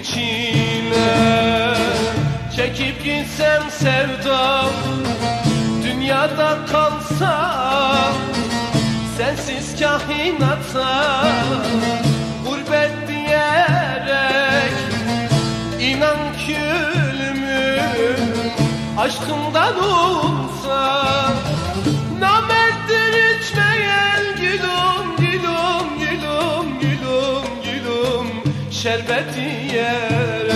içine. Çekip gitsem sevdam Dünyada kalsam Sensiz kahinata Gurbet diyerek inan külümü Aşkından uğraşım gülüm Şerbet yiyerek.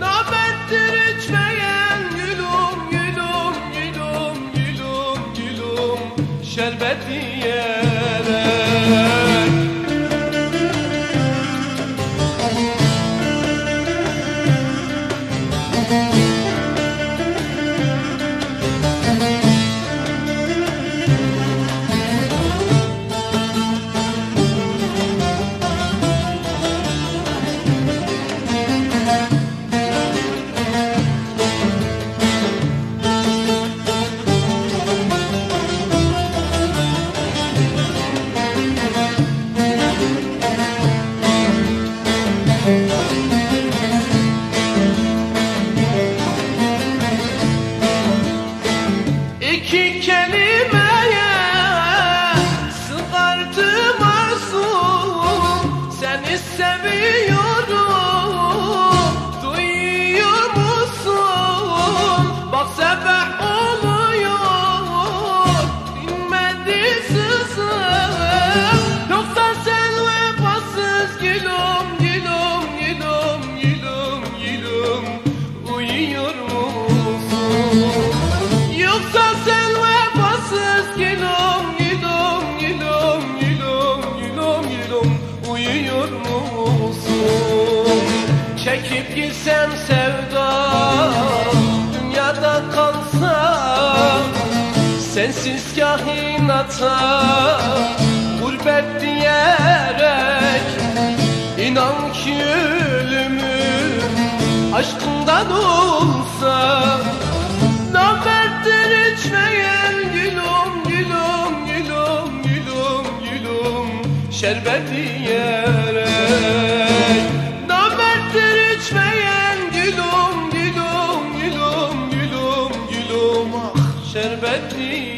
Namerttir içmeyen gülüm Gülüm, gülüm, gülüm, gülüm. Şerbet yiyerek Gülüm gülüm gülüm gülüm gülüm gülüm uyuyor? Çekip gitsem sevdam dünyada kalsam sensiz kainata gurbet diyerek inan ki ölümüm aşkından olsa gülüm şerbet yiyerek. Namerttir içmeyen gülüm gülüm gülüm gülüm gülüm. Ah şerbet yiyerek